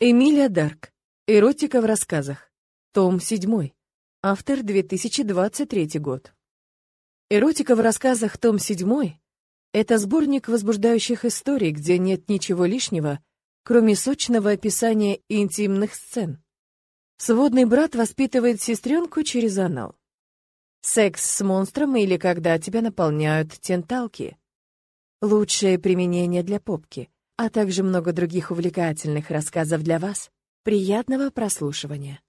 Эмилия Дарк. Эротика в рассказах. Том 7. Автор 2023 год. Эротика в рассказах. Том 7. Это сборник возбуждающих историй, где нет ничего лишнего, кроме сочного описания интимных сцен. Сводный брат воспитывает сестренку через анал. Секс с монстром или когда тебя наполняют тенталки. Лучшее применение для попки а также много других увлекательных рассказов для вас. Приятного прослушивания!